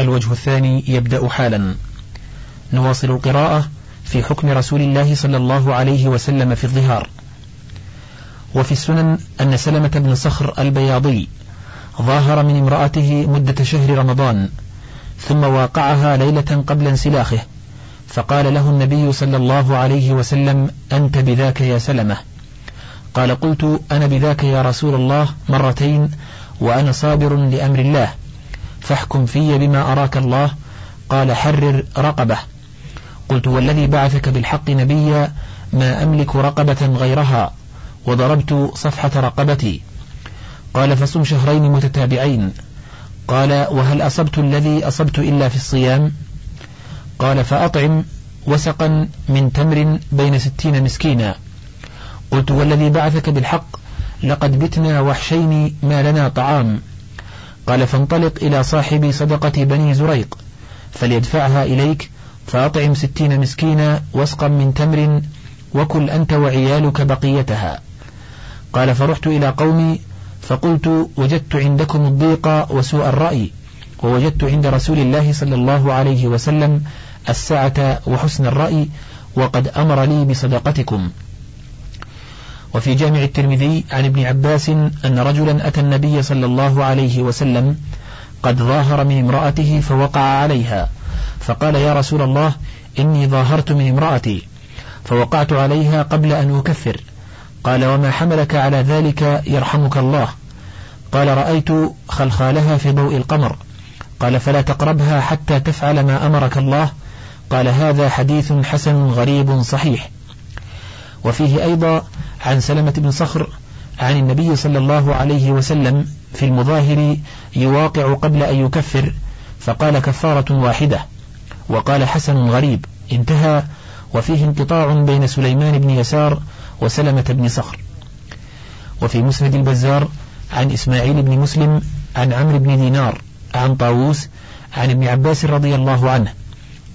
الوجه الثاني يبدأ حالا. نواصل القراءة في حكم رسول الله صلى الله عليه وسلم في الظهار. وفي السنن أن سلمة بن صخر البياضي ظاهر من امرأته مدة شهر رمضان ثم واقعها ليلة قبل انسلاخه فقال له النبي صلى الله عليه وسلم أنت بذاك يا سلمة. قال قلت أنا بذاك يا رسول الله مرتين وأنا صابر لأمر الله. فاحكم في بما أراك الله. قال حرر رقبة. قلت والذي بعثك بالحق نبيا ما أملك رقبة غيرها وضربت صفحة رقبتي. قال فصم شهرين متتابعين. قال وهل أصبت الذي أصبت إلا في الصيام؟ قال فأطعم وسقا من تمر بين ستين مسكينا. قلت والذي بعثك بالحق لقد بتنا وحشين ما لنا طعام. قال فانطلق إلى صاحب صدقة بني زريق فليدفعها إليك فأطعم ستين مسكينا وسقا من تمر وكل أنت وعيالك بقيتها. قال فرحت إلى قومي فقلت وجدت عندكم الضيق وسوء الرأي ووجدت عند رسول الله صلى الله عليه وسلم السعة وحسن الرأي وقد أمر لي بصدقتكم. وفي جامع الترمذي عن ابن عباس أن رجلا أتى النبي صلى الله عليه وسلم قد ظاهر من امرأته فوقع عليها. فقال يا رسول الله إني ظاهرت من امرأتي فوقعت عليها قبل أن أكفر. قال وما حملك على ذلك؟ يرحمك الله. قال رأيت خلخالها في ضوء القمر. قال فلا تقربها حتى تفعل ما أمرك الله. قال هذا حديث حسن غريب صحيح. وفيه أيضا عن سلمة بن صخر عن النبي صلى الله عليه وسلم في المظاهر يواقع قبل أن يكفر فقال كفارة واحدة وقال حسن غريب انتهى وفيه انقطاع بين سليمان بن يسار وسلمة بن صخر. وفي مسند البزار عن إسماعيل بن مسلم عن عمرو بن دينار عن طاووس عن ابن عباس رضي الله عنه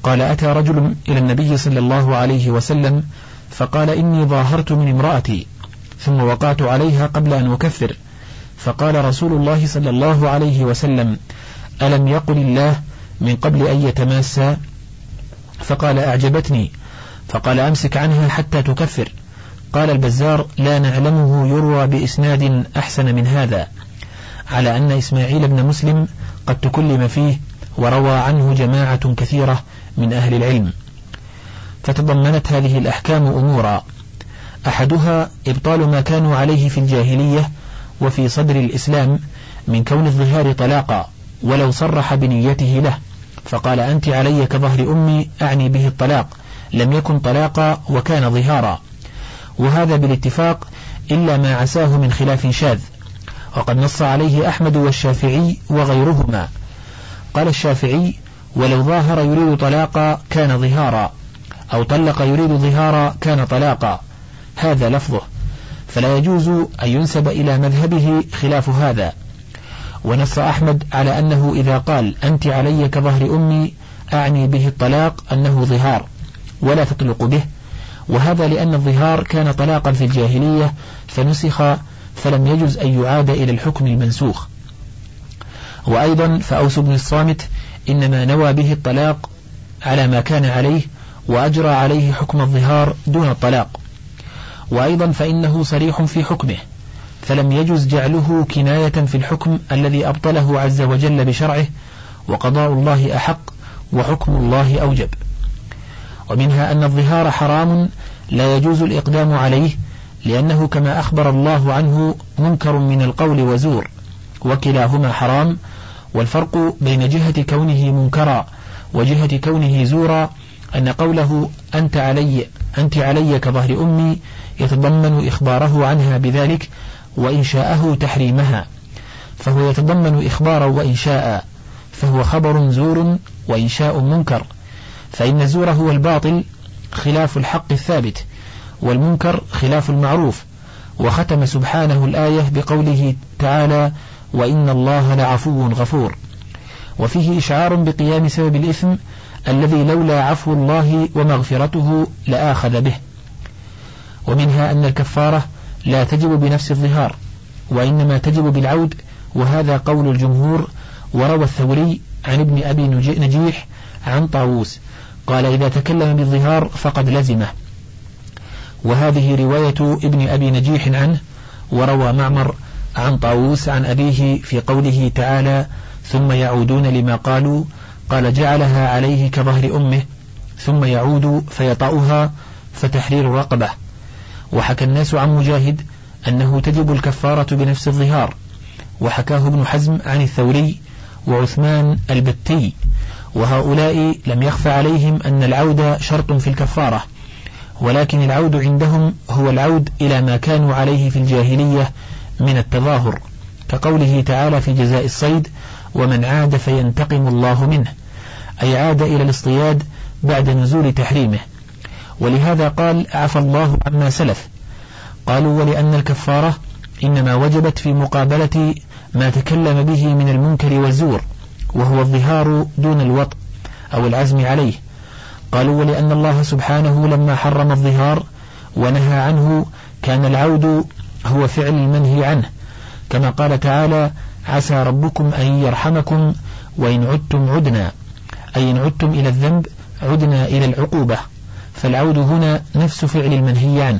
قال أتى رجل إلى النبي صلى الله عليه وسلم فقال إني ظاهرت من امرأتي ثم وقعت عليها قبل أن أكفر. فقال رسول الله صلى الله عليه وسلم ألم يقل الله من قبل أن يتماسى فقال أعجبتني. فقال أمسك عنها حتى تكفر. قال البزار لا نعلمه يروى بإسناد أحسن من هذا على أن إسماعيل بن مسلم قد تكلم فيه وروى عنه جماعة كثيرة من أهل العلم. فتضمنت هذه الأحكام أمورا. أحدها إبطال ما كانوا عليه في الجاهلية وفي صدر الإسلام من كون الظهار طلاقا ولو صرح بنيته له. فقال أنت علي كظهر أمي أعني به الطلاق لم يكن طلاقا وكان ظهارا. وهذا بالاتفاق إلا ما عساه من خلاف شاذ. وقد نص عليه أحمد والشافعي وغيرهما. قال الشافعي ولو ظاهر يريد طلاقا كان ظهارا. أو طلق يريد ظهارا كان طلاقا. هذا لفظه. فلا يجوز أن ينسب إلى مذهبه خلاف هذا. ونص أحمد على أنه إذا قال أنت علي كظهر أمي أعني به الطلاق أنه ظهار ولا تطلق به. وهذا لأن الظهار كان طلاقا في الجاهلية فنسخ فلم يجز أن يعاد إلى الحكم المنسوخ. وأيضا فأوس بن الصامت إنما نوى به الطلاق على ما كان عليه وأجرى عليه حكم الظهار دون الطلاق. وأيضا فإنه صريح في حكمه فلم يجز جعله كناية في الحكم الذي أبطله عز وجل بشرعه وقضاء الله أحق وحكم الله أوجب. ومنها أن الظهار حرام لا يجوز الإقدام عليه لأنه كما أخبر الله عنه منكر من القول وزور وكلاهما حرام والفرق بين جهة كونه منكرا وجهة كونه زورا أن قوله أنت علي أنت علي كظهر أمي يتضمن إخباره عنها بذلك وإنشاءه تحريمها. فهو يتضمن إخبارا وإنشاء فهو خبر زور وإنشاء منكر. فإن الزور هو الباطل خلاف الحق الثابت والمنكر خلاف المعروف. وختم سبحانه الآية بقوله تعالى وإن الله لعفو غفور وفيه إشعار بقيام سبب الإثم الذي لولا عفو الله ومغفرته لآخذ به. ومنها أن الكفارة لا تجب بنفس الظهار وإنما تجب بالعود وهذا قول الجمهور وروى الثوري عن ابن أبي نجيح عن طاووس قال إذا تكلم بالظهار فقد لزمه. وهذه رواية ابن أبي نجيح عنه وروى معمر عن طاووس عن أبيه في قوله تعالى ثم يعودون لما قالوا قال جعلها عليه كظهر أمه ثم يعود فيطأها فتحرير رقبة. وحكى الناس عن مجاهد أنه تجب الكفارة بنفس الظهار. وحكاه ابن حزم عن الثوري وعثمان البتي. وهؤلاء لم يخف عليهم أن العود شرط في الكفارة ولكن العود عندهم هو العود إلى ما كانوا عليه في الجاهلية من التظاهر كقوله تعالى في جزاء الصيد ومن عاد فينتقم الله منه أي عاد إلى الاصطياد بعد نزول تحريمه. ولهذا قال عفى الله عما سلف قالوا ولأن الكفارة إنما وجبت في مقابلة ما تكلم به من المنكر والزور وهو الظهار دون الوطء أو العزم عليه قالوا ولأن الله سبحانه لما حرم الظهار ونهى عنه كان العود هو فعل المنهي عنه كما قال تعالى عسى ربكم أن يرحمكم وإن عدتم عدنا. أي إن عدتم إلى الذنب عدنا إلى العقوبة. فالعود هنا نفس فعل المنهي عنه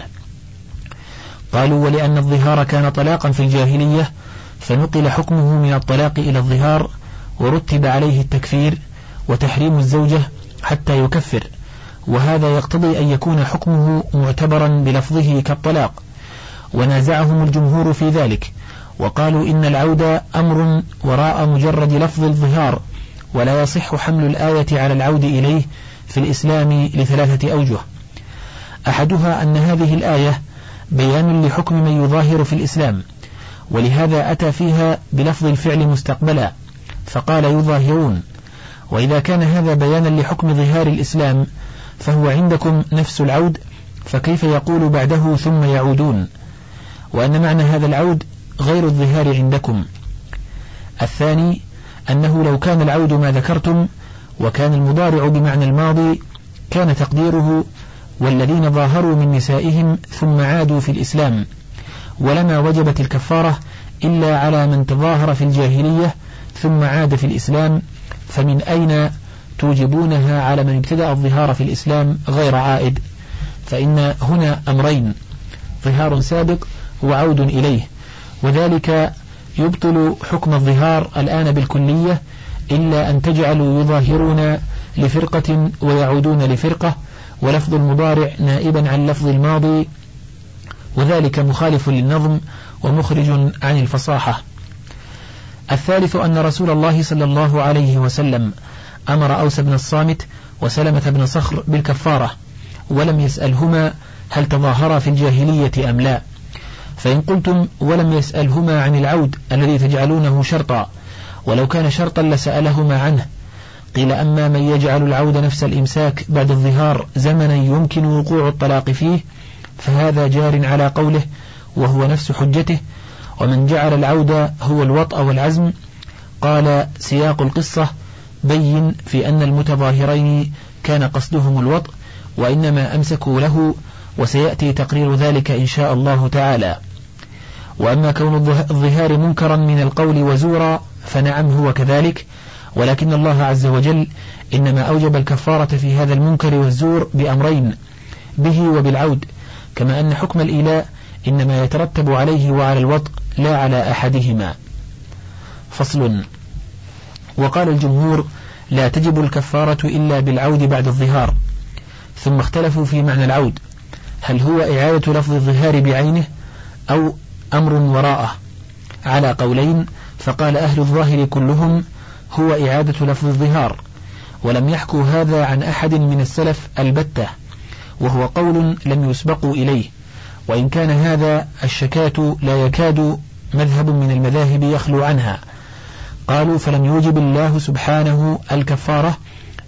قالوا ولأن الظهار كان طلاقا في الجاهلية فنقل حكمه من الطلاق إلى الظهار ورتب عليه التكفير وتحريم الزوجة حتى يكفر. وهذا يقتضي أن يكون حكمه معتبرا بلفظه كالطلاق. ونازعهم الجمهور في ذلك. وقالوا إن العود أمر وراء مجرد لفظ الظهار ولا يصح حمل الآية على العود إليه في الإسلام لثلاثة أوجه. أحدها أن هذه الآية بيان لحكم من يظاهر في الإسلام ولهذا أتى فيها بلفظ الفعل مستقبلا فقال يظاهرون. وإذا كان هذا بيانا لحكم ظهار الإسلام فهو عندكم نفس العود فكيف يقول بعده ثم يعودون؟ وأن معنى هذا العود غير الظهار عندكم. الثاني أنه لو كان العود ما ذكرتم وكان المضارع بمعنى الماضي كان تقديره والذين ظاهروا من نسائهم ثم عادوا في الإسلام. ولما وجبت الكفارة إلا على من تظاهر في الجاهلية ثم عاد في الإسلام فمن أين توجبونها على من ابتدأ الظهار في الإسلام غير عائد؟ فإن هنا أمرين ظهار سابق وعود إليه. وذلك يبطل حكم الظهار الآن بالكلية إلا أن تجعلوا يظاهرون لفرقة ويعودون لفرقة ولفظ المضارع نائبا عن لفظ الماضي وذلك مخالف للنظم ومخرج عن الفصاحة. الثالث أن رسول الله صلى الله عليه وسلم أمر أوس بن الصامت وسلمة بن صخر بالكفارة ولم يسألهما هل تظاهرا في الجاهلية أم لا. فإن قلتم ولم يسألهما عن العود الذي تجعلونه شرطا ولو كان شرطا لسألهما عنه. قيل أما من يجعل العود نفس الإمساك بعد الظهار زمنا يمكن وقوع الطلاق فيه فهذا جار على قوله وهو نفس حجته. ومن جعل العود هو الوطأ والعزم قال سياق القصة بين في أن المتظاهرين كان قصدهم الوطء وإنما أمسكوا له وسيأتي تقرير ذلك إن شاء الله تعالى. وأما كون الظهار منكرا من القول وزورا فنعم هو كذلك. ولكن الله عز وجل إنما أوجب الكفارة في هذا المنكر والزور بأمرين به وبالعود. كما أن حكم الإيلاء إنما يترتب عليه وعلى الوطء لا على أحدهما. فصل. وقال الجمهور لا تجب الكفارة إلا بالعود بعد الظهار. ثم اختلفوا في معنى العود. هل هو إعادة لفظ الظهار بعينه أو أمر وراءه. على قولين فقال أهل الظاهر كلهم هو إعادة لفظ الظهار ولم يحكوا هذا عن أحد من السلف البتة وهو قول لم يسبقوا إليه وإن كان هذا الشكاة لا يكاد مذهب من المذاهب يخلو عنها. قالوا فلم يوجب الله سبحانه الكفارة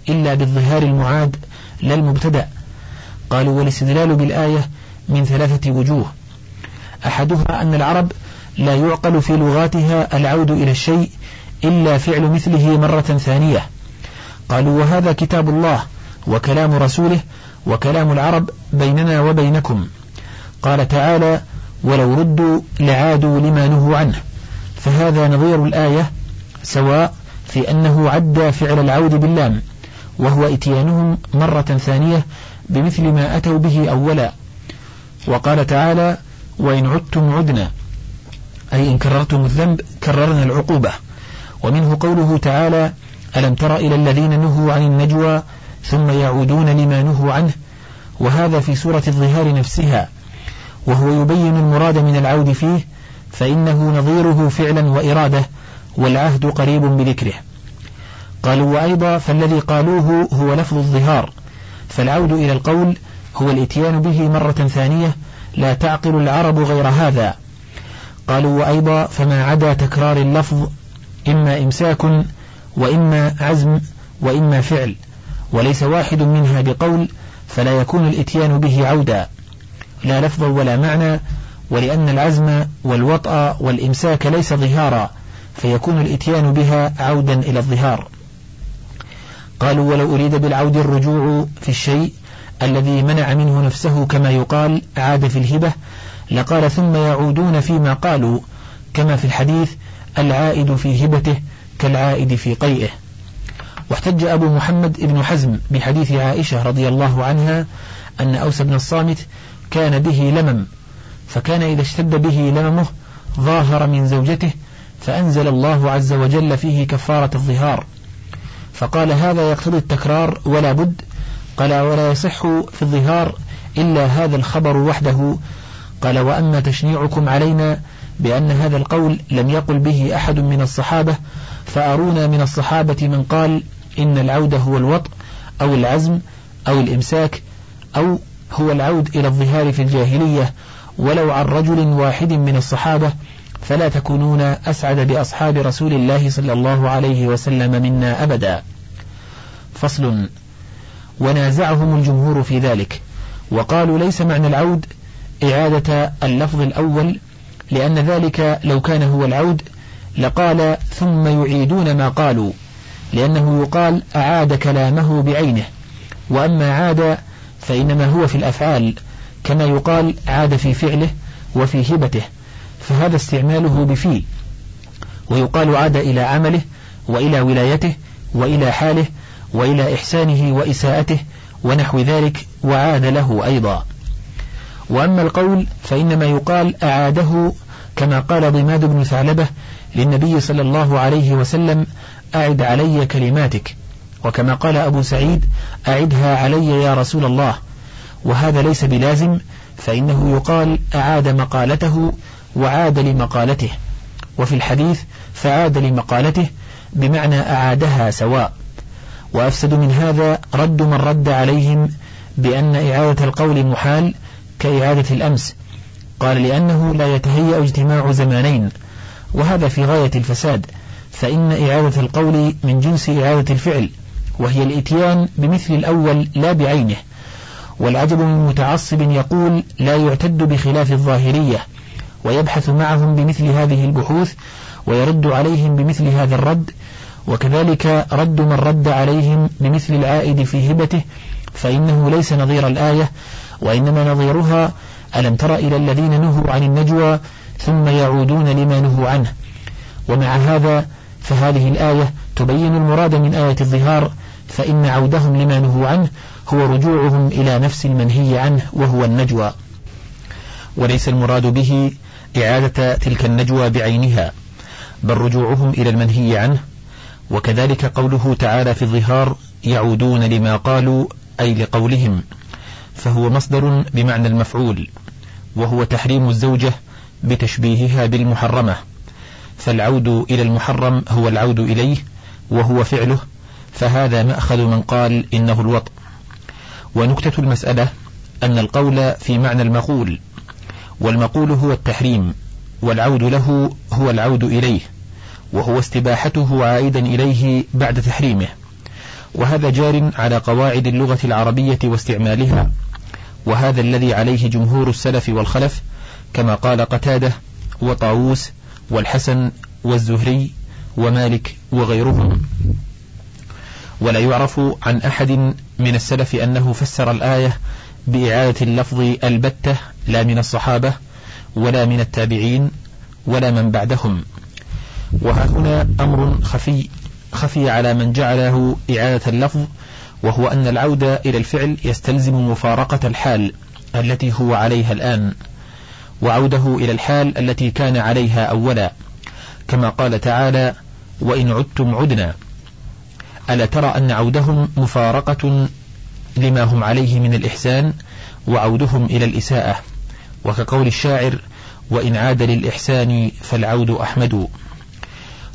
إلا بالظهار المعاد لا المبتدأ. قالوا والاستدلال بالآية من ثلاثة وجوه. أحدها أن العرب لا يعقل في لغاتها العود إلى الشيء إلا فعل مثله مرة ثانية. قالوا وهذا كتاب الله وكلام رسوله وكلام العرب بيننا وبينكم. قال تعالى ولو ردوا لعادوا لما نهوا عنه. فهذا نظير الآية سواء في أنه عد فعل العود باللام وهو إتيانهم مرة ثانية بمثل ما أتوا به أولا. وقال تعالى وإن عدتم عدنا أي إن كررتم الذنب كررنا العقوبة. ومنه قوله تعالى ألم تر إلى الذين نهوا عن النجوى ثم يعودون لما نهوا عنه؟ وهذا في سورة الظهار نفسها. وهو يبين المراد من العود فيه فإنه نظيره فعلا وإرادة والعهد قريب بذكره. قالوا وأيضا فالذي قالوه هو لفظ الظهار فالعود إلى القول هو الإتيان به مرة ثانية لا تعقل العرب غير هذا. قالوا وأيضا فما عدا تكرار اللفظ إما إمساك وإما عزم وإما فعل وليس واحد منها بقول فلا يكون الإتيان به عودا. لا لفظا ولا معنى ولأن العزم والوطأ والإمساك ليس ظهارا فيكون الإتيان بها عودا إلى الظهار. قالوا ولو أريد بالعود الرجوع في الشيء الذي منع منه نفسه كما يقال عاد في الهبة لقال ثم يعودون فيما قالوا كما في الحديث العائد في هبته كالعائد في قيئه. واحتج أبو محمد بن حزم بحديث عائشة رضي الله عنها أن أوس بن الصامت كان به لمم فكان إذا اشتد به لممه ظاهر من زوجته فأنزل الله عز وجل فيه كفارة الظهار. فقال هذا يقتضي التكرار ولا بد قال ولا يصح في الظهار إلا هذا الخبر وحده؟ قال وأما تشنيعكم علينا بأن هذا القول لم يقل به أحد من الصحابة فأرونا من الصحابة من قال إن العود هو الوطء أو العزم أو الإمساك أو هو العود إلى الظهار في الجاهلية ولو عن رجل واحد من الصحابة فلا تكونون أسعد بأصحاب رسول الله صلى الله عليه وسلم منا أبدا. فصل. ونازعهم الجمهور في ذلك. وقالوا ليس معنى العود إعادة اللفظ الأول لأن ذلك لو كان هو العود لقال ثم يعيدون ما قالوا لأنه يقال أعاد كلامه بعينه. وأما عاد فإنما هو في الأفعال كما يقال عاد في فعله وفي هبته فهذا استعماله بفي ويقال عاد إلى عمله وإلى ولايته وإلى حاله وإلى إحسانه وإساءته ونحو ذلك وعاد له أيضا. وأما القول فإنما يقال أعاده كما قال ضماد بن ثعلبة للنبي صلى الله عليه وسلم أعد علي كلماتك. وكما قال أبو سعيد أعدها علي يا رسول الله. وهذا ليس بلازم فإنه يقال أعاد مقالته وعاد لمقالته. وفي الحديث فعاد لمقالته بمعنى أعادها سواء. وأفسد من هذا رد من رد عليهم بأن إعادة القول محال كإعادة الأمس. قال لأنه لا يتهيأ اجتماع زمانين. وهذا في غاية الفساد. فإن إعادة القول من جنس إعادة الفعل وهي الإتيان بمثل الأول لا بعينه. والعجب من متعصب يقول لا يعتد بخلاف الظاهرية ويبحث معهم بمثل هذه البحوث ويرد عليهم بمثل هذا الرد وكذلك رد من رد عليهم بمثل العائد في هبته فإنه ليس نظير الآية وإنما نظيرها ألم تر إلى الذين نهوا عن النجوى ثم يعودون لما نهوا عنه. ومع هذا فهذه الآية تبين المراد من آية الظهار فإن عودهم لما نهوا عنه هو رجوعهم إلى نفس المنهي عنه وهو النجوى. وليس المراد به إعادة تلك النجوى بعينها بل رجوعهم إلى المنهي عنه وكذلك قوله تعالى في الظهار يعودون لما قالوا أي لقولهم فهو مصدر بمعنى المفعول وهو تحريم الزوجة بتشبيهها بالمحرمة فالعود إلى المحرم هو العود إليه وهو فعله فهذا مأخذ من قال إنه الوطء. ونكتة المسألة أن القول في معنى المقول والمقول هو التحريم والعود له هو العود إليه. وهو استباحته عائدا إليه بعد تحريمه. وهذا جار على قواعد اللغة العربية واستعمالها. وهذا الذي عليه جمهور السلف والخلف كما قال قتادة وطاووس والحسن والزهري ومالك وغيرهم. ولا يعرف عن أحد من السلف أنه فسر الآية بإعادة اللفظ البتة لا من الصحابة ولا من التابعين ولا من بعدهم. وها هنا أمر خفي خفي على من جعله إعادة اللفظ وهو أن العودة إلى الفعل يستلزم مفارقة الحال التي هو عليها الآن وعوده إلى الحال التي كان عليها أولا. كما قال تعالى وإن عدتم عدنا ألا ترى أن عودهم مفارقة لما هم عليه من الإحسان وعودهم إلى الإساءة. وكقول الشاعر وإن عاد للإحسان فالعود أحمد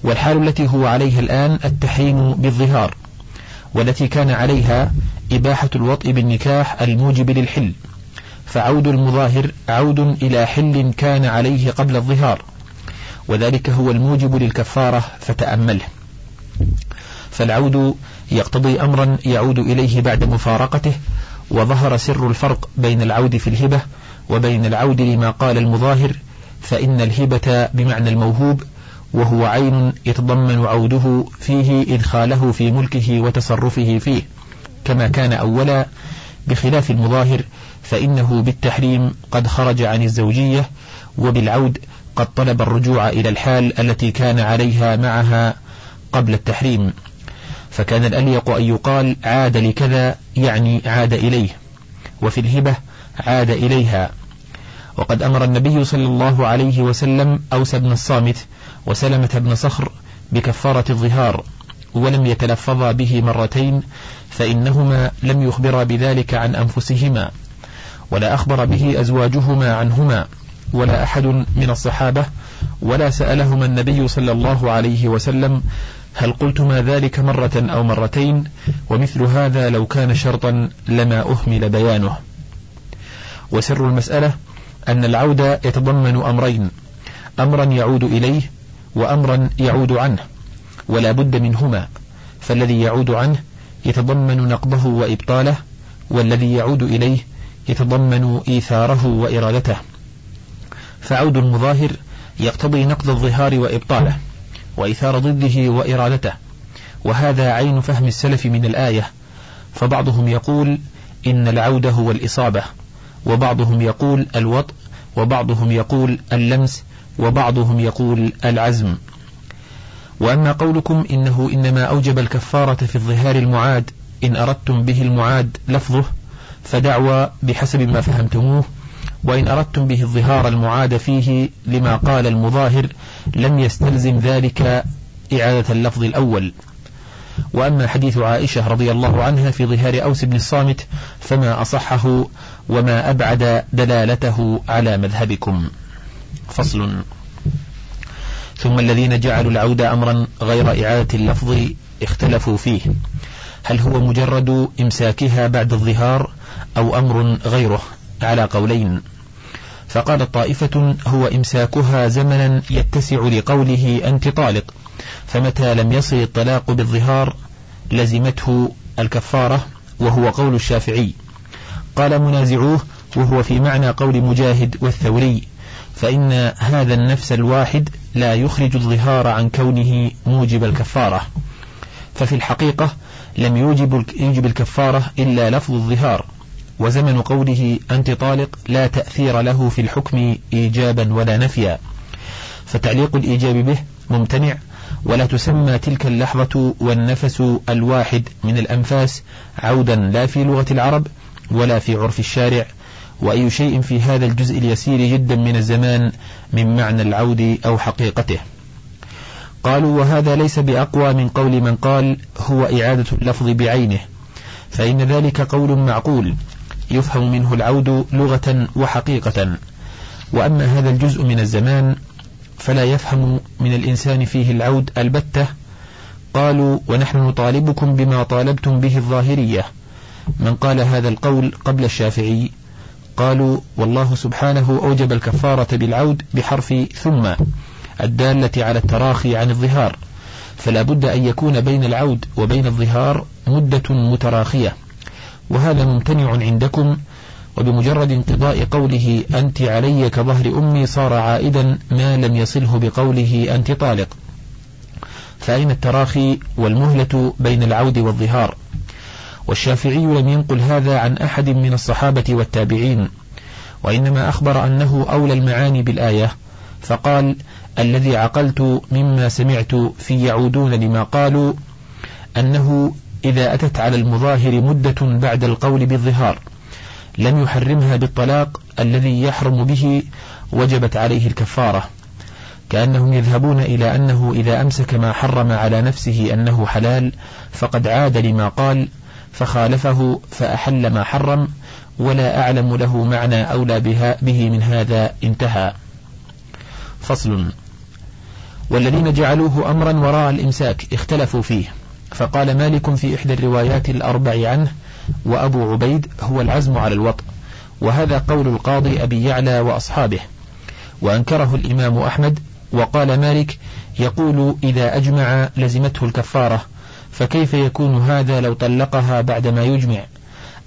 والحال التي هو عليها الآن التحريم بالظهار والتي كان عليها إباحة الوطء بالنكاح الموجب للحل. فعود المظاهر عود إلى حل كان عليه قبل الظهار وذلك هو الموجب للكفارة فتأمله. فالعود يقتضي أمرا يعود إليه بعد مفارقته وظهر سر الفرق بين العود في الهبة وبين العود لما قال المظاهر فإن الهبة بمعنى الموهوب وهو عين يتضمن عوده فيه إدخاله في ملكه وتصرفه فيه. كما كان أولا بخلاف المظاهر فإنه بالتحريم قد خرج عن الزوجية وبالعود قد طلب الرجوع إلى الحال التي كان عليها معها قبل التحريم. فكان الأليق أن يقال عاد لكذا يعني عاد إليه وفي الهبة عاد إليها. وقد أمر النبي صلى الله عليه وسلم أوس بن الصامت وسلمة بن صخر بكفارة الظهار ولم يتلفظا به مرتين فإنهما لم يخبرا بذلك عن أنفسهما ولا أخبر به أزواجهما عنهما ولا أحد من الصحابة ولا سألهما النبي صلى الله عليه وسلم هل قلتما ذلك مرة أو مرتين ومثل هذا لو كان شرطا لما أهمل بيانه. وسر المسألة أن العود يتضمن أمرين أمرا يعود إليه وأمرا يعود عنه ولا بد منهما. فالذي يعود عنه يتضمن نقضه وإبطاله والذي يعود إليه يتضمن إيثاره وإرادته. فعود المظاهر يقتضي نقض الظهار وإبطاله وإيثار ضده وإرادته. وهذا عين فهم السلف من الآية. فبعضهم يقول إن العود هو الإصابة وبعضهم يقول الوطء وبعضهم يقول اللمس وبعضهم يقول العزم. وأما قولكم إنه إنما أوجب الكفارة في الظهار المعاد إن أردتم به المعاد لفظه فدعوى بحسب ما فهمتموه وإن أردتم به الظهار المعاد فيه لما قال المظاهر لم يستلزم ذلك إعادة اللفظ الأول. وأما حديث عائشة رضي الله عنها في ظهار أوس بن الصامت فما أصحه وما أبعد دلالته على مذهبكم. فصل. ثم الذين جعلوا العود أمرا غير إعادة اللفظ اختلفوا فيه. هل هو مجرد إمساكها بعد الظهار أو أمر غيره؟ على قولين. فقال طائفة هو إمساكها زمنا يتسع لقوله أنت طالق. فمتى لم يصل الطلاق بالظهار لزمته الكفارة وهو قول الشافعي. قال منازعوه وهو في معنى قول مجاهد والثوري. فإن هذا النفس الواحد لا يخرج الظهار عن كونه موجب الكفارة. ففي الحقيقة لم يوجب يوجب الكفارة إلا لفظ الظهار وزمن قوله أنت طالق لا تأثير له في الحكم إيجابا ولا نفيا. فتعليق الإيجاب به ممتنع ولا تسمى تلك اللحظة والنفس الواحد من الأنفاس عودا لا في لغة العرب ولا في عرف الشارع وأي شيء في هذا الجزء اليسير جدا من الزمان من معنى العود أو حقيقته. قالوا وهذا ليس بأقوى من قول من قال هو إعادة اللفظ بعينه فإن ذلك قول معقول يفهم منه العود لغة وحقيقة. وأما هذا الجزء من الزمان فلا يفهم من الإنسان فيه العود البتة. قالوا ونحن نطالبكم بما طالبتم به الظاهرية. من قال هذا القول قبل الشافعي قالوا والله سبحانه أوجب الكفارة بالعود بحرف ثم الدالة على التراخي عن الظهار فلا بد أن يكون بين العود وبين الظهار مدة متراخية وهذا ممتنع عندكم وبمجرد انقضاء قوله أنت علي كظهر أمي صار عائدا ما لم يصله بقوله أنت طالق. فأين التراخي والمهلة بين العود والظهار؟ والشافعي لم ينقل هذا عن أحد من الصحابة والتابعين وإنما أخبر أنه أولى المعاني بالآية فقال الذي عقلت مما سمعت في يعودون لما قالوا أنه إذا أتت على المظاهر مدة بعد القول بالظهار لم يحرمها بالطلاق الذي يحرم به وجبت عليه الكفارة كأنهم يذهبون إلى أنه إذا أمسك ما حرم على نفسه أنه حلال فقد عاد لما قال فخالفه فأحل ما حرم ولا أعلم له معنى أولى بها به من هذا انتهى. فصل. والذين جعلوه أمرا وراء الإمساك اختلفوا فيه فقال مالك في إحدى الروايات الأربع عنه وأبو عبيد هو العزم على الوطء وهذا قول القاضي أبي يعلى وأصحابه. وأنكره الإمام أحمد وقال مالك يقول إذا أجمع لزمته الكفارة فكيف يكون هذا لو طلقها بعدما يجمع؟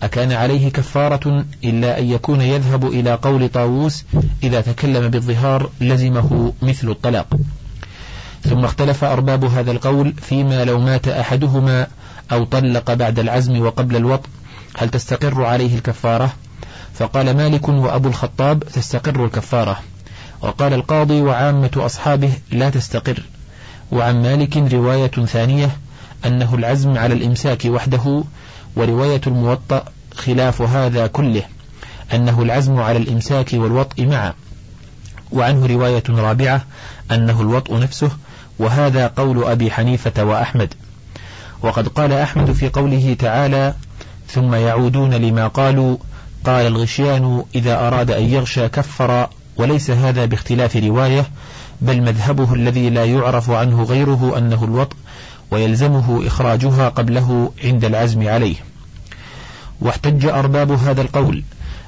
أكان عليه كفارة إلا أن يكون يذهب إلى قول طاووس إذا تكلم بالظهار لزمه مثل الطلاق. ثم اختلف أرباب هذا القول فيما لو مات أحدهما أو طلق بعد العزم وقبل الوط هل تستقر عليه الكفارة؟ فقال مالك وأبو الخطاب تستقر الكفارة. وقال القاضي وعامة أصحابه لا تستقر. وعن مالك رواية ثانية أنه العزم على الإمساك وحده ورواية الموطأ خلاف هذا كله أنه العزم على الإمساك والوطء معا وعنه رواية رابعة أنه الوطء نفسه وهذا قول أبي حنيفة وأحمد. وقد قال أحمد في قوله تعالى ثم يعودون لما قالوا قال الغشيان إذا أراد أن يغشى كفر وليس هذا باختلاف رواية بل مذهبه الذي لا يعرف عنه غيره أنه الوطء ويلزمه إخراجها قبله عند العزم عليه. واحتج أرباب هذا القول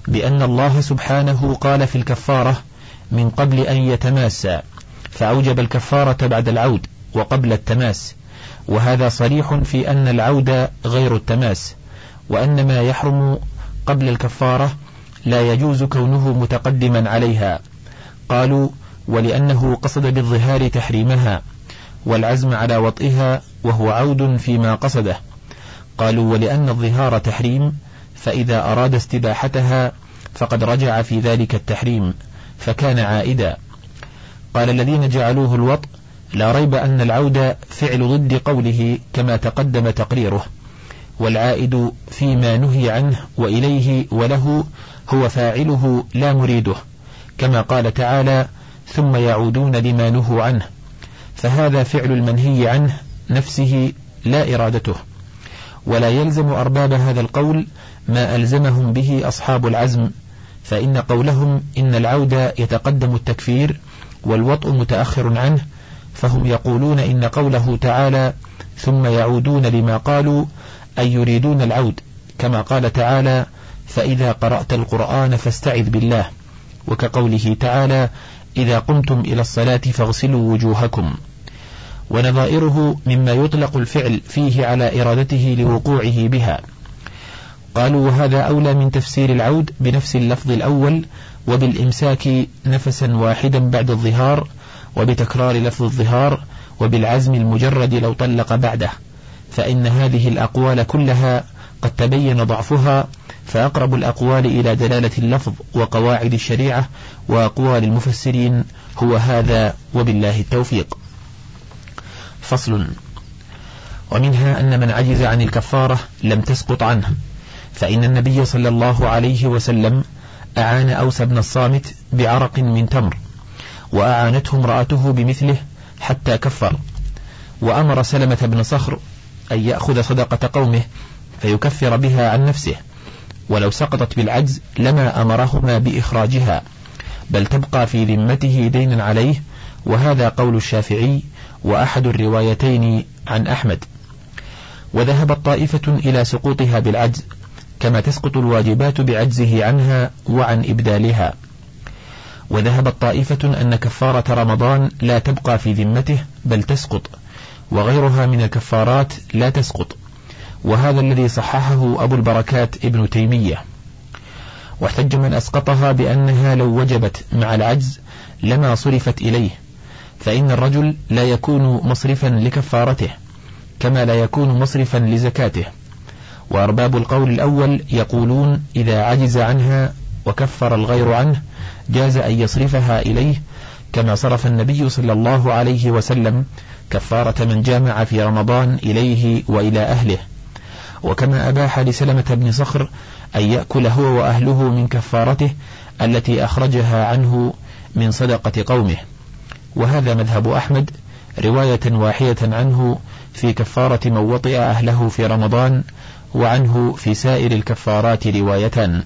بأن الله سبحانه قال في الكفارة من قبل أن يتماسى فأوجب الكفارة بعد العود وقبل التماس. وهذا صريح في أن العود غير التماس وأن ما يحرم قبل الكفارة لا يجوز كونه متقدما عليها. قالوا ولأنه قصد بالظهار تحريمها والعزم على وطئها وهو عود فيما قصده. قالوا ولأن الظهار تحريم فإذا أراد استباحتها فقد رجع في ذلك التحريم فكان عائدا. قال الذين جعلوه الوطء لا ريب أن العود فعل ضد قوله كما تقدم تقريره والعائد فيما نهي عنه وإليه وله هو فاعله لا مريده كما قال تعالى ثم يعودون لما نهوا عنه فهذا فعل المنهي عنه نفسه لا إرادته ولا يلزم أرباب هذا القول ما ألزمهم به أصحاب العزم فإن قولهم إن العود يتقدم التكفير والوطء متأخر عنه فهم يقولون إن قوله تعالى ثم يعودون لما قالوا أي يريدون العود كما قال تعالى فإذا قرأت القرآن فاستعذ بالله وكقوله تعالى إذا قمتم إلى الصلاة فاغسلوا وجوهكم. ونظائره مما يطلق الفعل فيه على إرادته لوقوعه بها. قالوا وهذا أولى من تفسير العود بنفس اللفظ الأول وبالإمساك نفسا واحدا بعد الظهار وبتكرار لفظ الظهار وبالعزم المجرد لو طلق بعده. فإن هذه الأقوال كلها قد تبين ضعفها فأقرب الأقوال إلى دلالة اللفظ وقواعد الشريعة وأقوال المفسرين هو هذا وبالله التوفيق. فصل. ومنها أن من عجز عن الكفارة لم تسقط عنه. فإن النبي صلى الله عليه وسلم أعان أوس بن الصامت بعرق من تمر وأعانته امرأته بمثله حتى كفر. وأمر سلمة بن صخر أن يأخذ صدقة قومه فيكفر بها عن نفسه. ولو سقطت بالعجز لما أمرهما بإخراجها. بل تبقى في ذمته دينا عليه وهذا قول الشافعي وأحد الروايتين عن أحمد. وذهبت طائفة إلى سقوطها بالعجز كما تسقط الواجبات بعجزه عنها وعن إبدالها. وذهبت طائفة أن كفارة رمضان لا تبقى في ذمته بل تسقط وغيرها من الكفارات لا تسقط. وهذا الذي صححه أبو البركات ابن تيمية. واحتج من أسقطها بأنها لو وجبت مع العجز لما صرفت إليه. فإن الرجل لا يكون مصرفا لكفارته كما لا يكون مصرفا لزكاته. وأرباب القول الأول يقولون إذا عجز عنها وكفر الغير عنه جاز أن يصرفها إليه كما صرف النبي صلى الله عليه وسلم كفارة من جامع في رمضان إليه وإلى أهله. وكما أباح لسلمة بن صخر أن يأكل هو وأهله من كفارته التي أخرجها عنه من صدقة قومه. وهذا مذهب أحمد رواية واحدة عنه في كفارة من وطئ أهله في رمضان وعنه في سائر الكفارات روايتان.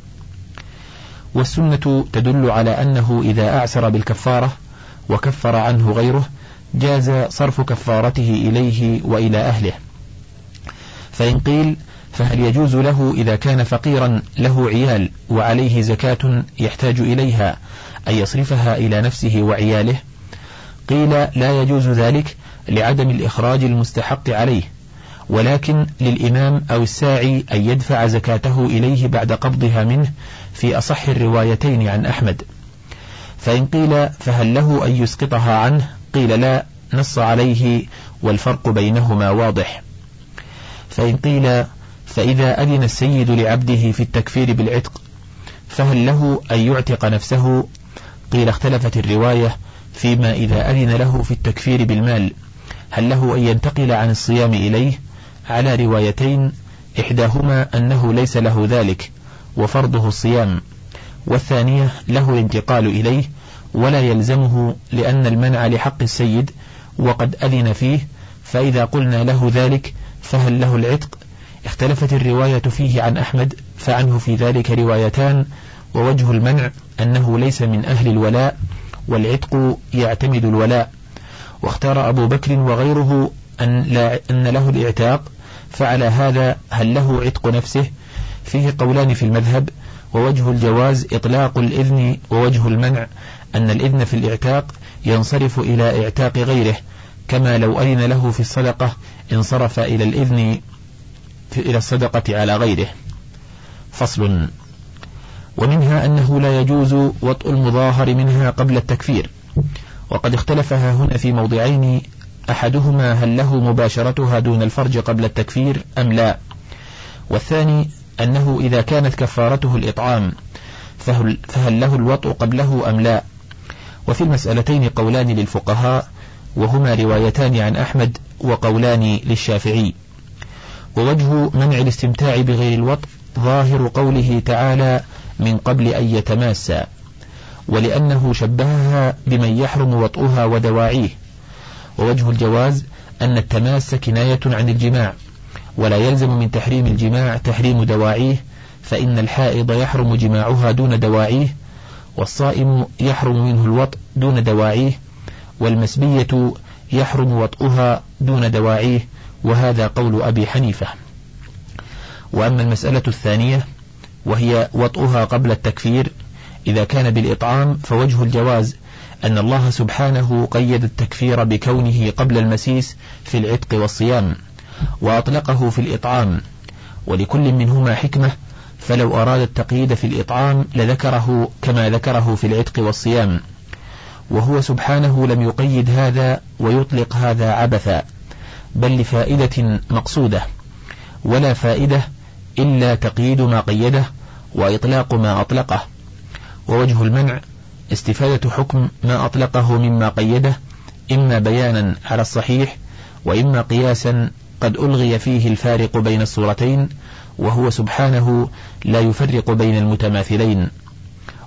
والسنة تدل على أنه إذا أعسر بالكفارة وكفر عنه غيره جاز صرف كفارته إليه وإلى أهله. فإن قيل فهل يجوز له إذا كان فقيرا له عيال وعليه زكاة يحتاج إليها أن يصرفها إلى نفسه وعياله قيل لا يجوز ذلك لعدم الإخراج المستحق عليه ولكن للإمام أو الساعي أن يدفع زكاته إليه بعد قبضها منه في أصح الروايتين عن أحمد. فإن قيل فهل له أن يسقطها عنه؟ قيل لا نص عليه والفرق بينهما واضح. فإن قيل فإذا أذن السيد لعبده في التكفير بالعتق فهل له أن يعتق نفسه؟ قيل اختلفت الرواية فيما إذا أذن له في التكفير بالمال هل له أن ينتقل عن الصيام إليه؟ على روايتين إحداهما أنه ليس له ذلك وفرضه الصيام والثانية له الانتقال إليه ولا يلزمه لأن المنع لحق السيد وقد أذن فيه فإذا قلنا له ذلك فهل له العتق؟ اختلفت الرواية فيه عن أحمد فعنه في ذلك روايتان ووجه المنع أنه ليس من أهل الولاء والعتق يعتمد الولاء. واختار أبو بكر وغيره أن, لا أن له الإعتاق فعلى هذا هل له عتق نفسه؟ فيه قولان في المذهب ووجه الجواز إطلاق الإذن ووجه المنع أن الإذن في الإعتاق ينصرف إلى إعتاق غيره كما لو أذن له في الصدقة انصرف إلى الإذن إلى الصدقة على غيره. فصل. ومنها أنه لا يجوز وطء المظاهر منها قبل التكفير. وقد اختلفها هنا في موضعين أحدهما هل له مباشرتها دون الفرج قبل التكفير أم لا؟ والثاني أنه إذا كانت كفارته الإطعام فهل, فهل له الوطء قبله أم لا؟ وفي المسألتين قولان للفقهاء وهما روايتان عن أحمد وقولان للشافعي. ووجه منع الاستمتاع بغير الوطء ظاهر قوله تعالى من قبل أن يتماسا ولأنه شبهها بمن يحرم وطئها ودواعيه. ووجه الجواز أن التماس كناية عن الجماع ولا يلزم من تحريم الجماع تحريم دواعيه فإن الحائض يحرم جماعها دون دواعيه والصائم يحرم منه الوطء دون دواعيه والمسبية يحرم وطئها دون دواعيه وهذا قول أبي حنيفة. وأما المسألة الثانية وهي وطئها قبل التكفير إذا كان بالإطعام فوجه الجواز أن الله سبحانه قيد التكفير بكونه قبل المسيس في العتق والصيام وأطلقه في الإطعام. ولكل منهما حكمة فلو أراد التقييد في الإطعام لذكره كما ذكره في العتق والصيام. وهو سبحانه لم يقيد هذا ويطلق هذا عبثا بل لفائدة مقصودة ولا فائدة إلا تقييد ما قيده وإطلاق ما أطلقه. ووجه المنع استفادة حكم ما أطلقه مما قيده إما بيانا على الصحيح وإما قياسا قد ألغي فيه الفارق بين الصورتين وهو سبحانه لا يفرق بين المتماثلين.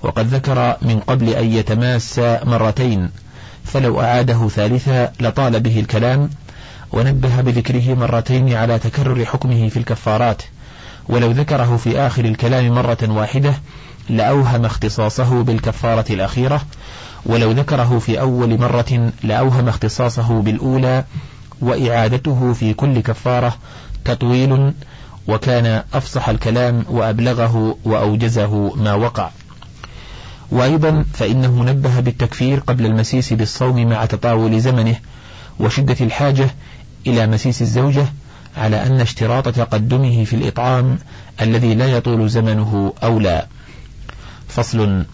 وقد ذكر من قبل أن يتماس مرتين فلو أعاده ثالثا لطال به الكلام ونبه بذكره مرتين على تكرر حكمه في الكفارات. ولو ذكره في آخر الكلام مرة واحدة لأوهم اختصاصه بالكفارة الأخيرة ولو ذكره في أول مرة لأوهم اختصاصه بالأولى وإعادته في كل كفارة تطويل وكان أفصح الكلام وأبلغه وأوجزه ما وقع. وأيضا فإنه نبه بالتكفير قبل المسيس بالصوم مع تطاول زمنه وشدة الحاجة إلى مسيس الزوجة على أن اشتراط تقدمه في الإطعام الذي لا يطول زمنه أولى. فصل.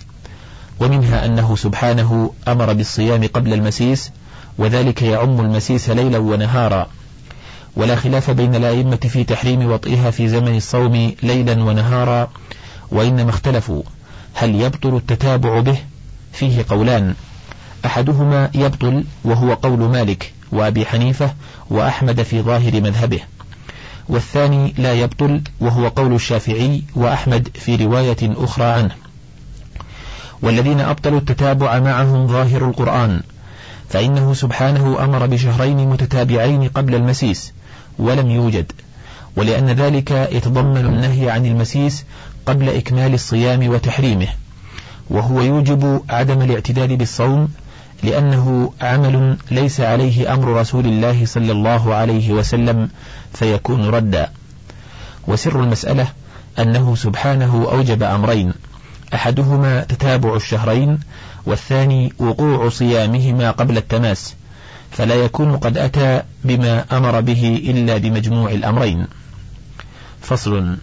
ومنها أنه سبحانه أمر بالصيام قبل المسيس وذلك يعم المسيس ليلا ونهارا. ولا خلاف بين الأئمة في تحريم وطئها في زمن الصوم ليلا ونهارا وإنما اختلفوا. هل يبطل التتابع به؟ فيه قولان. أحدهما يبطل وهو قول مالك وأبي حنيفة وأحمد في ظاهر مذهبه. والثاني لا يبطل وهو قول الشافعي وأحمد في رواية أخرى عنه. والذين أبطلوا التتابع معهم ظاهر القرآن فإنه سبحانه أمر بشهرين متتابعين قبل المسيس ولم يوجد. ولأن ذلك يتضمن النهي عن المسيس قبل إكمال الصيام وتحريمه. وهو يوجب عدم الاعتداد بالصوم لأنه عمل ليس عليه أمر رسول الله صلى الله عليه وسلم فيكون ردا. وسر المسألة أنه سبحانه أوجب أمرين أحدهما تتابع الشهرين والثاني وقوع صيامهما قبل التماس فلا يكون قد أتى بما أمر به إلا بمجموع الأمرين. فصل.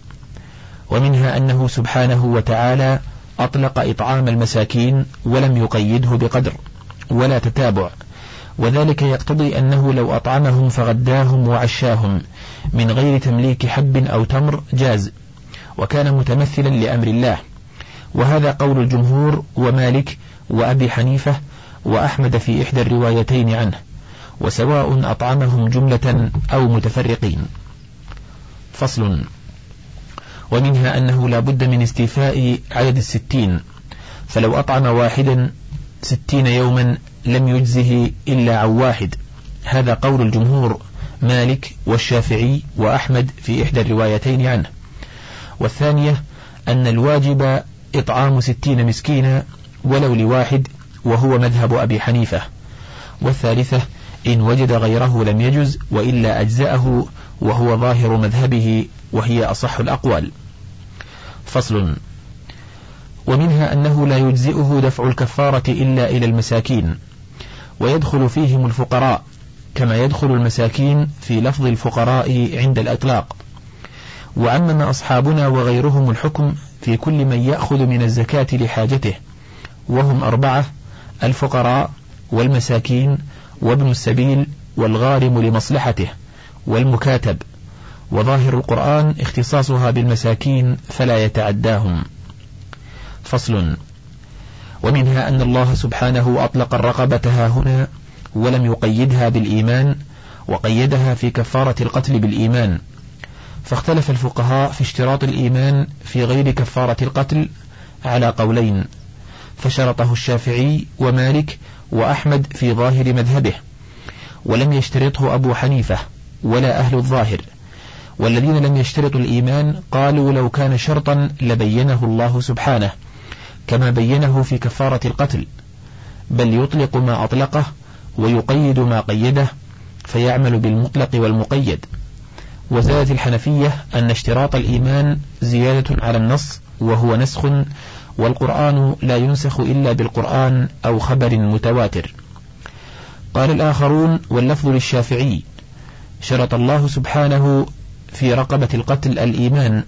ومنها أنه سبحانه وتعالى أطلق إطعام المساكين ولم يقيده بقدر ولا تتابع وذلك يقتضي أنه لو أطعمهم فغداهم وعشاهم من غير تمليك حب أو تمر جاز وكان متمثلا لأمر الله. وهذا قول الجمهور ومالك وأبي حنيفة وأحمد في إحدى الروايتين عنه وسواء أطعمهم جملة أو متفرقين. فصل. ومنها أنه لا بد من استيفاء عدد الستين فلو أطعم واحدا ستين يوما لم يجزه إلا عن واحد. هذا قول الجمهور مالك والشافعي وأحمد في إحدى الروايتين عنه. والثانية أن الواجب إطعام ستين مسكينا ولو لواحد وهو مذهب أبي حنيفة. والثالثة إن وجد غيره لم يجز وإلا أجزأه وهو ظاهر مذهبه وهي أصح الأقوال. فصل. ومنها أنه لا يجزئه دفع الكفارة إلا إلى المساكين. ويدخل فيهم الفقراء كما يدخل المساكين في لفظ الفقراء عند الأطلاق. وعمم أصحابنا وغيرهم الحكم في كل من يأخذ من الزكاة لحاجته وهم أربعة الفقراء والمساكين وابن السبيل والغارم لمصلحته والمكاتب. وظاهر القرآن اختصاصها بالمساكين فلا يتعداهم. فصل. ومنها أن الله سبحانه أطلق الرقبة ها هنا ولم يقيدها بالإيمان وقيدها في كفارة القتل بالإيمان. فاختلف الفقهاء في اشتراط الإيمان في غير كفارة القتل على قولين فشرطه الشافعي ومالك وأحمد في ظاهر مذهبه ولم يشترطه أبو حنيفة ولا أهل الظاهر. والذين لم يشترطوا الإيمان قالوا لو كان شرطا لبينه الله سبحانه. كما بينه في كفارة القتل بل يطلق ما أطلقه ويقيد ما قيده فيعمل بالمطلق والمقيد. وزادت الحنفية أن اشتراط الإيمان زيادة على النص وهو نسخ والقرآن لا ينسخ إلا بالقرآن أو خبر متواتر. قال الآخرون واللفظ للشافعي شرط الله سبحانه في رقبة القتل الإيمان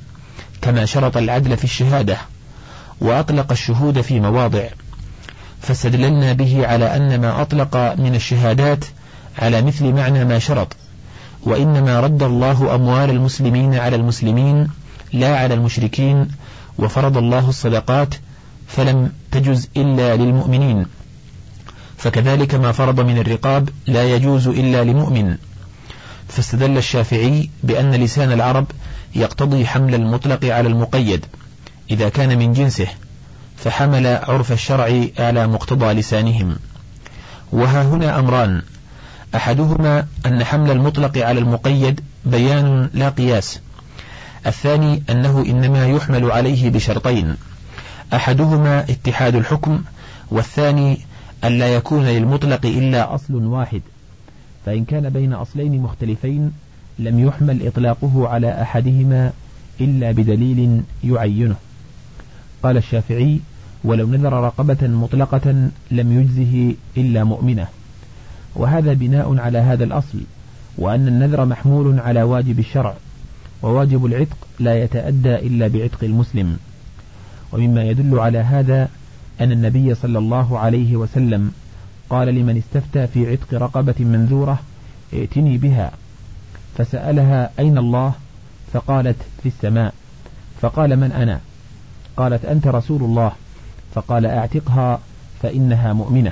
كما شرط العدل في الشهادة. وأطلق الشهود في مواضع فاستدللنا به على أن ما أطلق من الشهادات على مثل معنى ما شرط وإنما رد الله أموال المسلمين على المسلمين لا على المشركين وفرض الله الصدقات فلم تجز إلا للمؤمنين. فكذلك ما فرض من الرقاب لا يجوز إلا لمؤمن. فاستدل الشافعي بأن لسان العرب يقتضي حمل المطلق على المقيد. إذا كان من جنسه فحمل عرف الشرع على مقتضى لسانهم. وها هنا أمران. أحدهما أن حمل المطلق على المقيد بيان لا قياس. الثاني أنه إنما يحمل عليه بشرطين. أحدهما اتحاد الحكم والثاني أن لا يكون للمطلق إلا أصل واحد. فإن كان بين أصلين مختلفين لم يحمل إطلاقه على أحدهما إلا بدليل يعينه. قال الشافعي ولو نذر رقبة مطلقة لم يجزه إلا مؤمنة. وهذا بناء على هذا الأصل وأن النذر محمول على واجب الشرع وواجب العتق لا يتأدى إلا بعتق المسلم. ومما يدل على هذا أن النبي صلى الله عليه وسلم قال لمن استفتى في عتق رقبة منذورة ائتني بها. فسألها أين الله؟ فقالت في السماء. فقال من أنا؟ قالت أنت رسول الله. فقال أعتقها فإنها مؤمنة.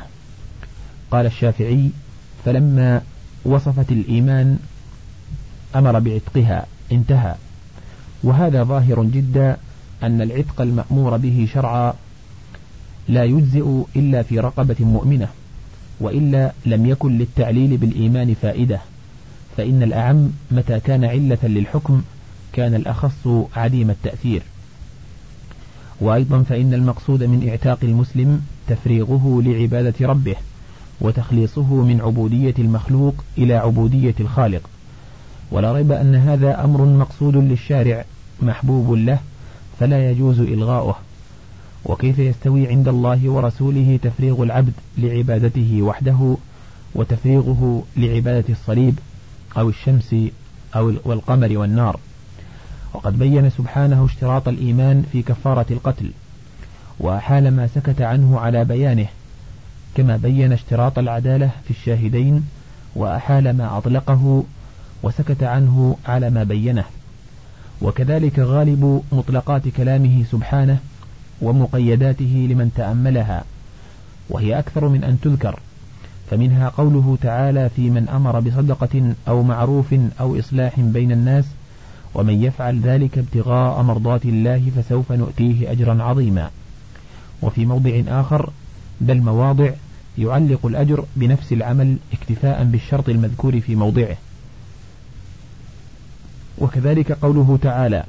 قال الشافعي فلما وصفت الإيمان أمر بعتقها انتهى. وهذا ظاهر جدا أن العتق المأمور به شرعا لا يجزئ إلا في رقبة مؤمنة وإلا لم يكن للتعليل بالإيمان فائدة. فإن الأعم متى كان علة للحكم كان الأخص عديم التأثير. وأيضا فإن المقصود من اعتاق المسلم تفريغه لعبادة ربه وتخليصه من عبودية المخلوق إلى عبودية الخالق. ولا ريب أن هذا أمر مقصود للشارع محبوب له فلا يجوز إلغاؤه. وكيف يستوي عند الله ورسوله تفريغ العبد لعبادته وحده وتفريغه لعبادة الصليب أو الشمس أو والقمر والنار؟ وقد بين سبحانه اشتراط الإيمان في كفارة القتل وأحال ما سكت عنه على بيانه كما بين اشتراط العدالة في الشاهدين وأحال ما أطلقه وسكت عنه على ما بينه. وكذلك غالب مطلقات كلامه سبحانه ومقيداته لمن تأملها وهي أكثر من أن تذكر فمنها قوله تعالى في من أمر بصدقة أو معروف أو إصلاح بين الناس ومن يفعل ذلك ابتغاء مرضات الله فسوف نؤتيه أجرا عظيما. وفي موضع آخر بل مواضع يعلق الأجر بنفس العمل اكتفاء بالشرط المذكور في موضعه. وكذلك قوله تعالى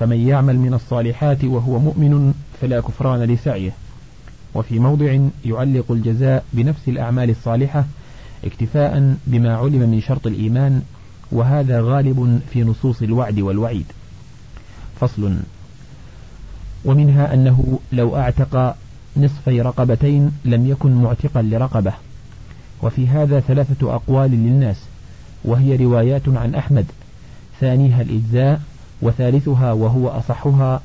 فمن يعمل من الصالحات وهو مؤمن فلا كفران لسعيه وفي موضع يعلق الجزاء بنفس الأعمال الصالحة اكتفاء بما علم من شرط الإيمان وهذا غالب في نصوص الوعد والوعيد. فصل. ومنها أنه لو أعتق نصفي رقبتين لم يكن معتقا لرقبة. وفي هذا ثلاثة أقوال للناس وهي روايات عن أحمد ثانيها الإجزاء وثالثها وهو أصحها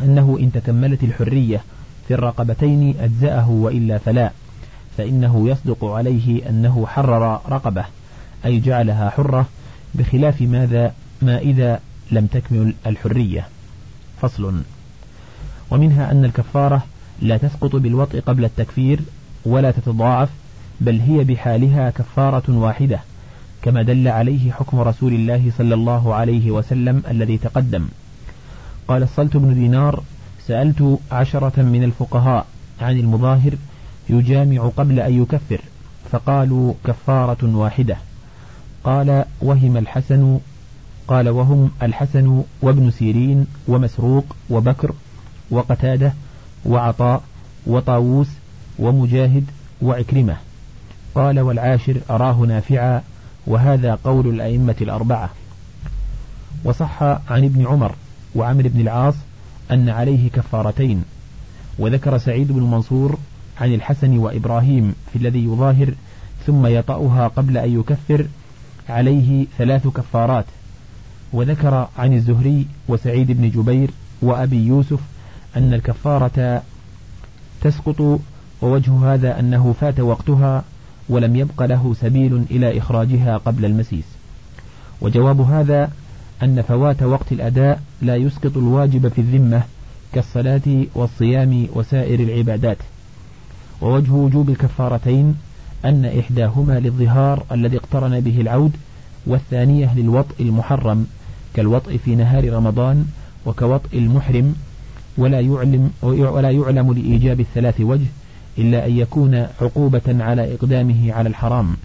أنه إن تكملت الحرية في الرقبتين أجزأه وإلا فلا فإنه يصدق عليه أنه حرر رقبة. أي جعلها حرة بخلاف ماذا ما إذا لم تكمل الحرية. فصل. ومنها أن الكفارة لا تسقط بالوطء قبل التكفير ولا تتضاعف بل هي بحالها كفارة واحدة كما دل عليه حكم رسول الله صلى الله عليه وسلم الذي تقدم. قال الصلت بن دينار سألت عشرة من الفقهاء عن المظاهر يجامع قبل أن يكفر فقالوا كفارة واحدة. قال وهم الحسن قال وهم الحسن وابن سيرين ومسروق وبكر وقتادة وعطاء وطاووس ومجاهد وعكرمة. قال والعاشر أراه نافعا وهذا قول الأئمة الأربعة. وصح عن ابن عمر وعمر بن العاص أن عليه كفارتين وذكر سعيد بن منصور عن الحسن وإبراهيم في الذي يظاهر ثم يطأها قبل أن يكفر عليه ثلاث كفارات وذكر عن الزهري وسعيد بن جبير وأبي يوسف أن الكفارة تسقط ووجه هذا أنه فات وقتها ولم يبق له سبيل إلى إخراجها قبل المسيس. وجواب هذا أن فوات وقت الأداء لا يسقط الواجب في الذمة كالصلاة والصيام وسائر العبادات. ووجه وجوب الكفارتين أن إحداهما للظهار الذي اقترن به العود والثانية للوطء المحرم كالوطء في نهار رمضان وكوطء المحرم ولا يعلم ولا يعلم لإيجاب الثلاث وجه إلا أن يكون عقوبة على إقدامه على الحرام.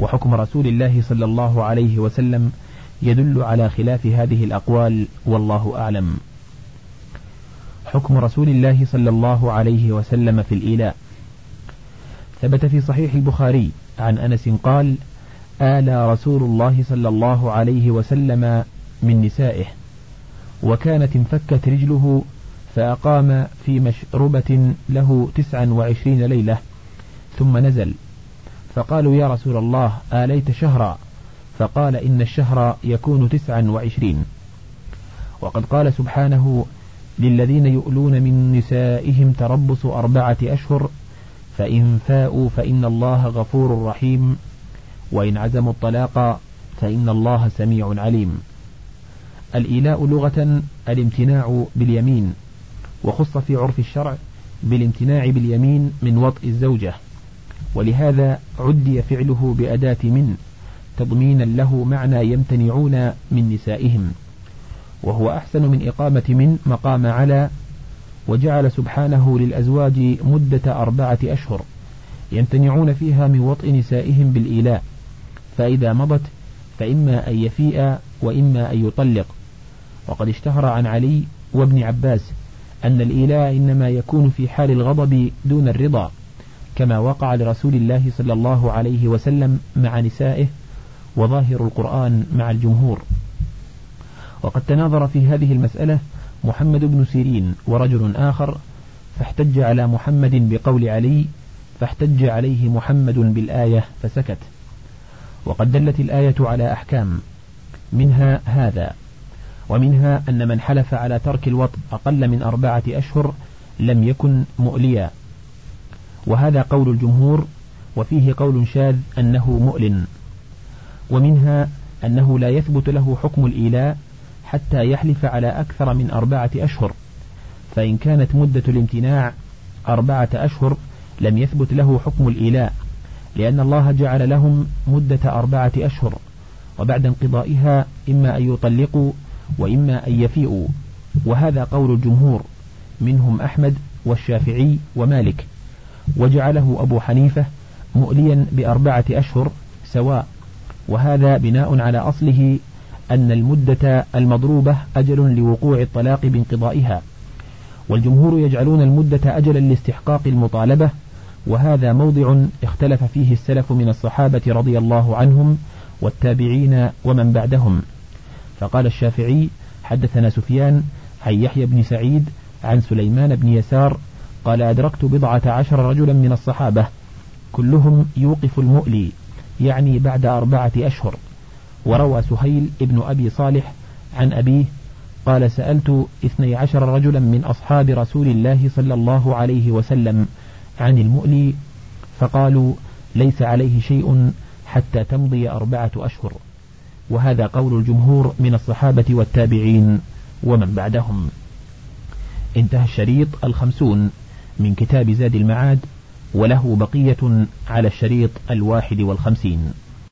وحكم رسول الله صلى الله عليه وسلم يدل على خلاف هذه الأقوال والله أعلم. حكم رسول الله صلى الله عليه وسلم في الإيلاء. ثبت في صحيح البخاري عن أنس قال آلى رسول الله صلى الله عليه وسلم من نسائه وكانت انفكت رجله فأقام في مشربة له تسعا وعشرين ليلة ثم نزل فقالوا يا رسول الله آليت شهرا؟ فقال إن الشهر يكون تسعا وعشرين. وقد قال سبحانه للذين يؤلون من نسائهم تربص أربعة أشهر فإن فاءوا فإن الله غفور رحيم وإن عزموا الطلاق فإن الله سميع عليم. الإيلاء لغة الامتناع باليمين وخص في عرف الشرع بالامتناع باليمين من وطء الزوجة. ولهذا عدي فعله بأداة من تضمينا له معنى يمتنعون من نسائهم. وهو أحسن من إقامة من مقام على وجعل سبحانه للأزواج مدة أربعة أشهر يمتنعون فيها من وطء نسائهم بالإيلاء فإذا مضت فإما أن يفيء وإما أن يطلق. وقد اشتهر عن علي وابن عباس أن الإيلاء إنما يكون في حال الغضب دون الرضا كما وقع لرسول الله صلى الله عليه وسلم مع نسائه وظاهر القرآن مع الجمهور. وقد تناظر في هذه المسألة محمد بن سيرين ورجل آخر فاحتج على محمد بقول علي فاحتج عليه محمد بالآية فسكت. وقد دلت الآية على أحكام منها هذا ومنها أن من حلف على ترك الوطء أقل من أربعة أشهر لم يكن مؤليا. وهذا قول الجمهور وفيه قول شاذ أنه مؤلن. ومنها أنه لا يثبت له حكم الإيلاء حتى يحلف على أكثر من أربعة أشهر. فإن كانت مدة الامتناع أربعة أشهر لم يثبت له حكم الإيلاء لأن الله جعل لهم مدة أربعة أشهر وبعد انقضائها إما أن يطلقوا وإما أن يفيئوا. وهذا قول الجمهور منهم أحمد والشافعي ومالك. وجعله أبو حنيفة مؤليا بأربعة أشهر سواء وهذا بناء على أصله أن المدة المضروبة أجل لوقوع الطلاق بانقضائها والجمهور يجعلون المدة أجلا لاستحقاق المطالبة وهذا موضع اختلف فيه السلف من الصحابة رضي الله عنهم والتابعين ومن بعدهم. فقال الشافعي حدثنا سفيان عن يحيى بن سعيد عن سليمان بن يسار قال أدركت بضعة عشر رجلا من الصحابة كلهم يوقف المؤلي يعني بعد أربعة أشهر. وروى سهيل ابن أبي صالح عن أبيه قال سألت اثني عشر رجلا من أصحاب رسول الله صلى الله عليه وسلم عن المؤلي فقالوا ليس عليه شيء حتى تمضي أربعة أشهر وهذا قول الجمهور من الصحابة والتابعين ومن بعدهم. انتهى الشريط الخمسون من كتاب زاد المعاد وله بقية على الشريط الواحد والخمسين.